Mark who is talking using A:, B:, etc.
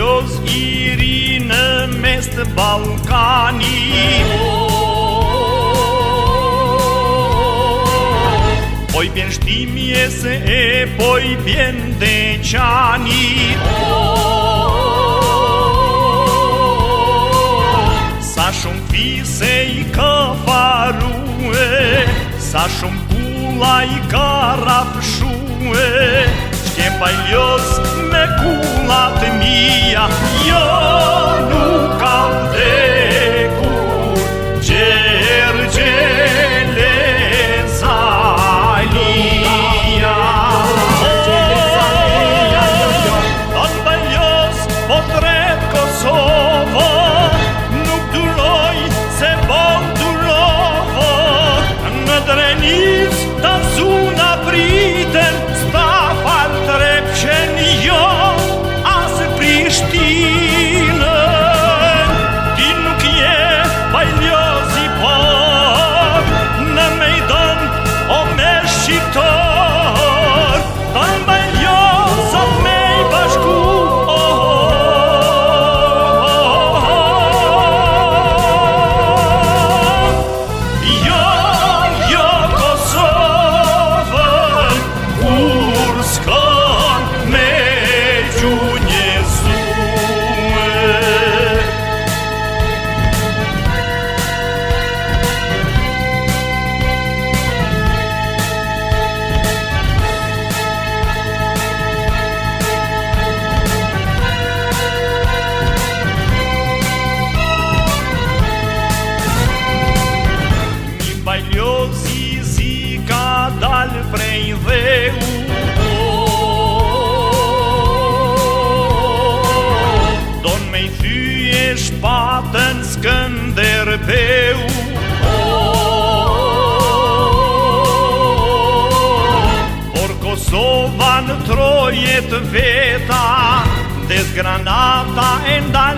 A: Plos i ri në mes të Balkani Poj bjen shtimi e se e poj Sa shumë fise i ka farue Sa shumë kula i ka rafshue Всем пойдет мекулат мия, йону калдеку, черчеле залия. Он пойдет портрет Косово, ну дурой, се бон дурово, на границе. Don me i thyje shpatë në Skënderbeu Por Kosovë anë veta, dhe s'granata e ndajta